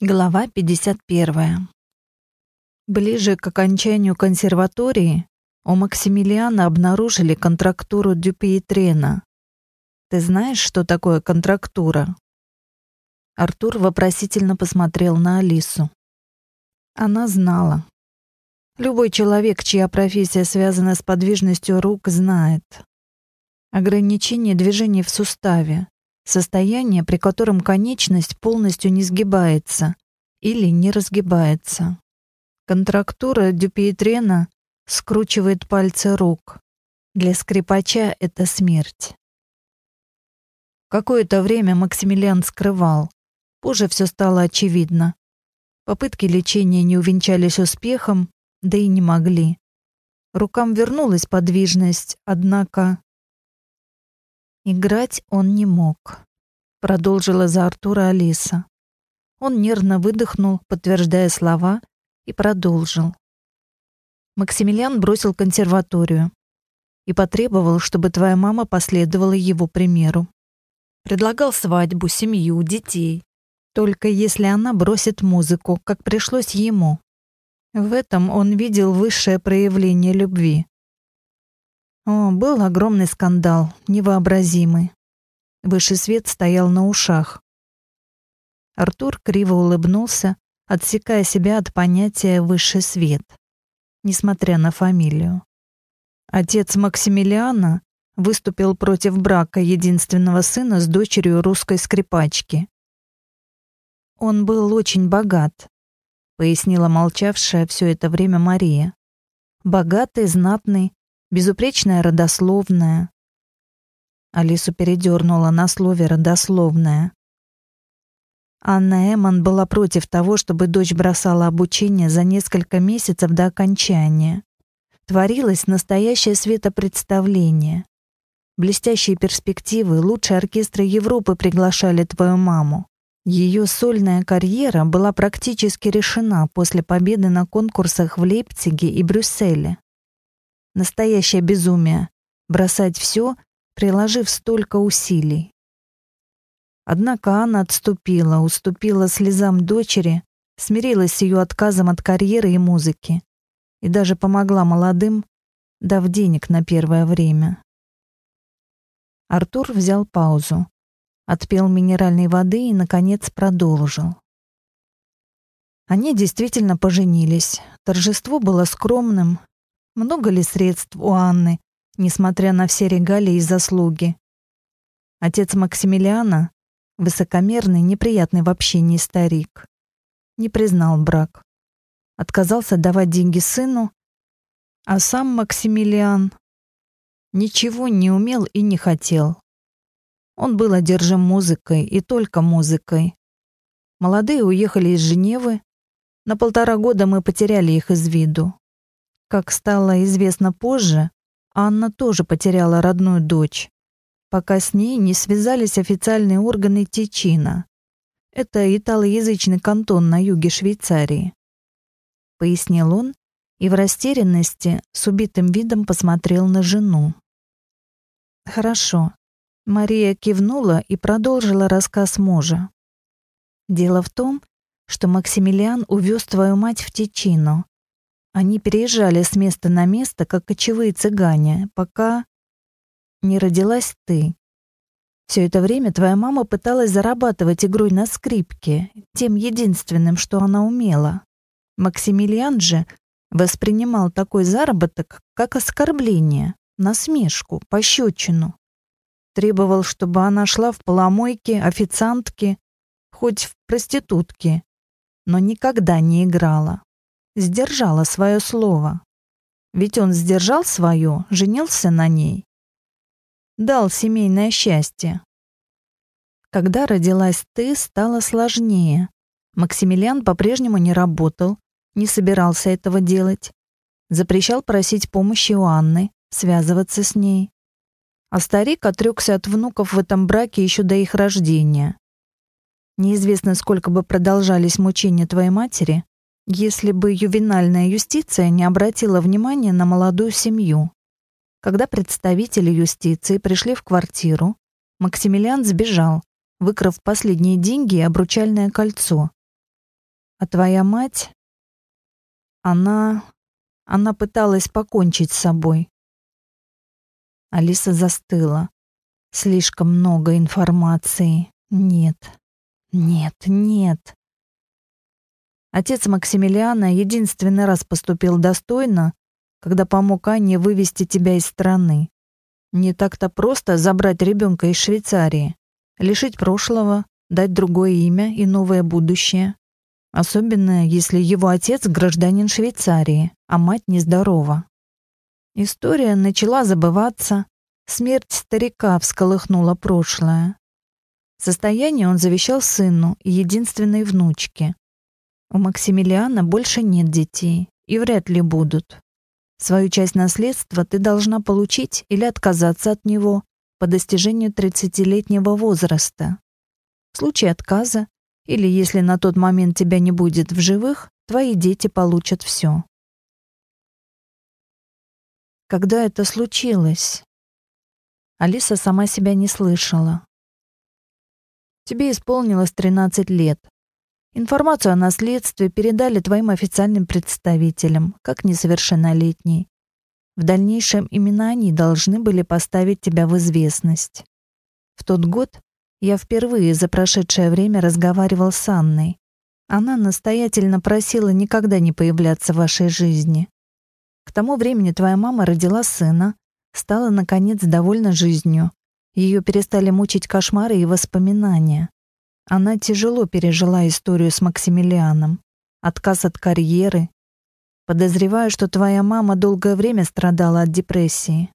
Глава 51. Ближе к окончанию консерватории у Максимилиана обнаружили контрактуру Дюпиетрена. Ты знаешь, что такое контрактура? Артур вопросительно посмотрел на Алису. Она знала. Любой человек, чья профессия связана с подвижностью рук, знает. Ограничение движений в суставе, Состояние, при котором конечность полностью не сгибается или не разгибается. Контрактура Дюпиетрена скручивает пальцы рук. Для скрипача это смерть. Какое-то время Максимилиан скрывал. Позже все стало очевидно. Попытки лечения не увенчались успехом, да и не могли. Рукам вернулась подвижность, однако Играть он не мог, продолжила за Артура Алиса. Он нервно выдохнул, подтверждая слова, и продолжил. Максимилиан бросил консерваторию и потребовал, чтобы твоя мама последовала его примеру. Предлагал свадьбу, семью, детей. Только если она бросит музыку, как пришлось ему. В этом он видел высшее проявление любви. О, был огромный скандал, невообразимый. Высший свет стоял на ушах. Артур криво улыбнулся, отсекая себя от понятия «высший свет», несмотря на фамилию. Отец Максимилиана выступил против брака единственного сына с дочерью русской скрипачки. Он был очень богат, пояснила молчавшая все это время Мария. Богатый, знатный, безупречная родословная. Алису передернула на слове «родословная». Анна Эммон была против того, чтобы дочь бросала обучение за несколько месяцев до окончания. Творилось настоящее светопредставление. Блестящие перспективы, лучшие оркестры Европы приглашали твою маму. Ее сольная карьера была практически решена после победы на конкурсах в Лейпциге и Брюсселе. Настоящее безумие — бросать все, приложив столько усилий. Однако Анна отступила, уступила слезам дочери, смирилась с ее отказом от карьеры и музыки и даже помогла молодым, дав денег на первое время. Артур взял паузу, отпил минеральной воды и, наконец, продолжил. Они действительно поженились. Торжество было скромным, много ли средств у Анны, несмотря на все регалии и заслуги? Отец Максимилиана, высокомерный, неприятный в общении старик, не признал брак. Отказался давать деньги сыну, а сам Максимилиан ничего не умел и не хотел. Он был одержим музыкой и только музыкой. Молодые уехали из Женевы. На полтора года мы потеряли их из виду. Как стало известно позже, Анна тоже потеряла родную дочь, пока с ней не связались официальные органы Тичина. Это италоязычный кантон на юге Швейцарии. Пояснил он и в растерянности с убитым видом посмотрел на жену. Хорошо. Мария кивнула и продолжила рассказ мужа. Дело в том, что Максимилиан увез твою мать в Тичино, они переезжали с места на место, как кочевые цыгане, пока не родилась ты. Все это время твоя мама пыталась зарабатывать игрой на скрипке, тем единственным, что она умела. Максимилиан же воспринимал такой заработок как оскорбление, насмешку, пощечину. Требовал, чтобы она шла в поломойке, официантке, хоть в проститутке, но никогда не играла сдержала свое слово. Ведь он сдержал свое, женился на ней. Дал семейное счастье. Когда родилась ты, стало сложнее. Максимилиан по-прежнему не работал, не собирался этого делать. Запрещал просить помощи у Анны, связываться с ней. А старик отрекся от внуков в этом браке еще до их рождения. Неизвестно, сколько бы продолжались мучения твоей матери, если бы ювенальная юстиция не обратила внимания на молодую семью. Когда представители юстиции пришли в квартиру, Максимилиан сбежал, выкрав последние деньги и обручальное кольцо. А твоя мать? Она... Она пыталась покончить с собой. Алиса застыла. Слишком много информации. Нет. Нет, нет. Отец Максимилиана единственный раз поступил достойно, когда помог Анне вывести тебя из страны. Не так-то просто забрать ребенка из Швейцарии, лишить прошлого, дать другое имя и новое будущее. Особенно, если его отец гражданин Швейцарии, а мать нездорова. История начала забываться, смерть старика всколыхнула прошлое. Состояние он завещал сыну и единственной внучке. У Максимилиана больше нет детей и вряд ли будут. Свою часть наследства ты должна получить или отказаться от него по достижению 30-летнего возраста. В случае отказа или если на тот момент тебя не будет в живых, твои дети получат все. Когда это случилось? Алиса сама себя не слышала. Тебе исполнилось 13 лет. Информацию о наследстве передали твоим официальным представителям, как несовершеннолетний. В дальнейшем именно они должны были поставить тебя в известность. В тот год я впервые за прошедшее время разговаривал с Анной. Она настоятельно просила никогда не появляться в вашей жизни. К тому времени твоя мама родила сына, стала, наконец, довольна жизнью. Ее перестали мучить кошмары и воспоминания. Она тяжело пережила историю с Максимилианом. Отказ от карьеры. Подозреваю, что твоя мама долгое время страдала от депрессии.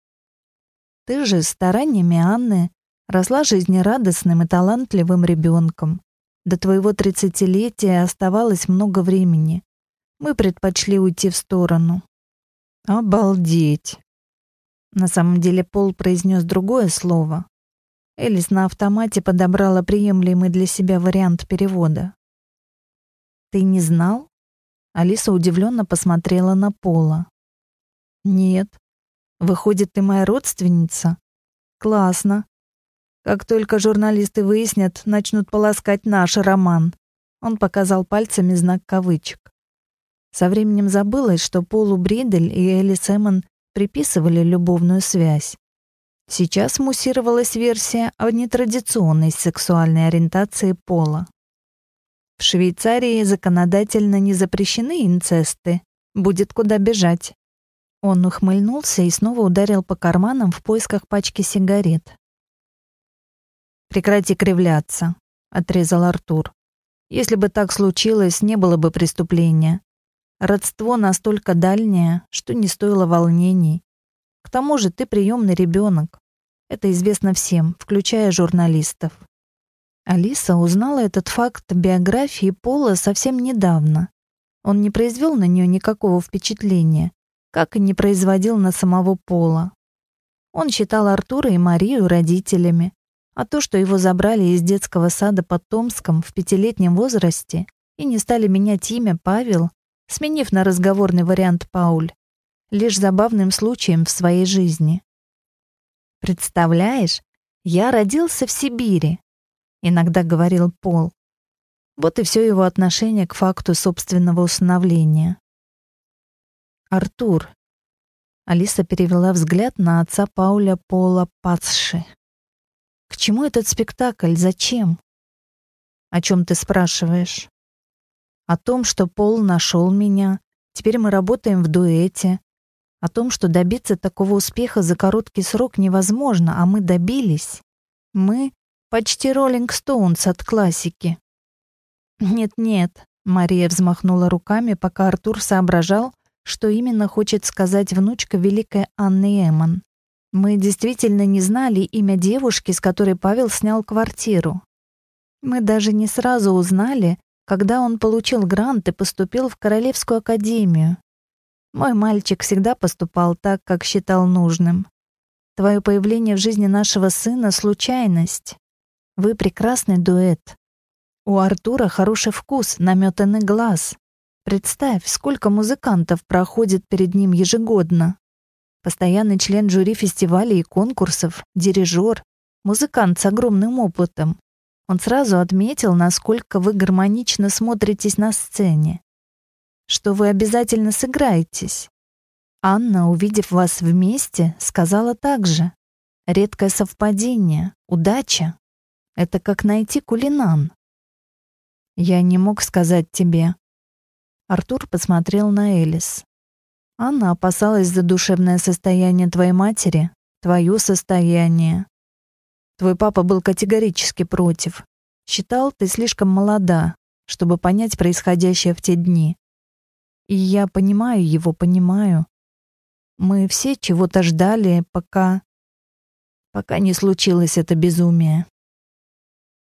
Ты же стараниями Анны Росла жизнерадостным и талантливым ребенком. До твоего тридцатилетия оставалось много времени. Мы предпочли уйти в сторону. Обалдеть. На самом деле Пол произнес другое слово. Элис на автомате подобрала приемлемый для себя вариант перевода. Ты не знал? Алиса удивленно посмотрела на Пола. Нет. Выходит, ты моя родственница? Классно. Как только журналисты выяснят, начнут полоскать наш роман. Он показал пальцами знак кавычек. Со временем забылось, что Полу Бридель и Элли Сэмон приписывали любовную связь. Сейчас муссировалась версия о нетрадиционной сексуальной ориентации Пола. В Швейцарии законодательно не запрещены инцесты. Будет куда бежать. Он ухмыльнулся и снова ударил по карманам в поисках пачки сигарет. «Прекрати кривляться», — отрезал Артур. «Если бы так случилось, не было бы преступления. Родство настолько дальнее, что не стоило волнений. К тому же ты приемный ребенок. Это известно всем, включая журналистов». Алиса узнала этот факт биографии Пола совсем недавно. Он не произвел на нее никакого впечатления, как и не производил на самого Пола. Он считал Артура и Марию родителями, а то, что его забрали из детского сада под Томском в пятилетнем возрасте и не стали менять имя Павел, сменив на разговорный вариант Пауль, лишь забавным случаем в своей жизни. «Представляешь, я родился в Сибири», — иногда говорил Пол. Вот и все его отношение к факту собственного усыновления. «Артур», — Алиса перевела взгляд на отца Пауля Пола Пацши. К чему этот спектакль? Зачем? О чем ты спрашиваешь? О том, что Пол нашел меня. Теперь мы работаем в дуэте. О том, что добиться такого успеха за короткий срок невозможно, а мы добились. Мы почти Роллинг Стоунс от классики. Нет-нет, Мария взмахнула руками, пока Артур соображал, что именно хочет сказать внучка великой Анны Эмон. Мы действительно не знали имя девушки, с которой Павел снял квартиру. Мы даже не сразу узнали, когда он получил грант и поступил в Королевскую академию. Мой мальчик всегда поступал так, как считал нужным. Твое появление в жизни нашего сына — случайность. Вы прекрасный дуэт. У Артура хороший вкус, наметанный глаз. Представь, сколько музыкантов проходит перед ним ежегодно постоянный член жюри фестивалей и конкурсов, дирижер, музыкант с огромным опытом. Он сразу отметил, насколько вы гармонично смотритесь на сцене, что вы обязательно сыграетесь. Анна, увидев вас вместе, сказала так же. Редкое совпадение, удача. Это как найти кулинан. Я не мог сказать тебе. Артур посмотрел на Элис. Анна опасалась за душевное состояние твоей матери, твое состояние. Твой папа был категорически против. Считал, ты слишком молода, чтобы понять происходящее в те дни. И я понимаю его, понимаю. Мы все чего-то ждали, пока... Пока не случилось это безумие.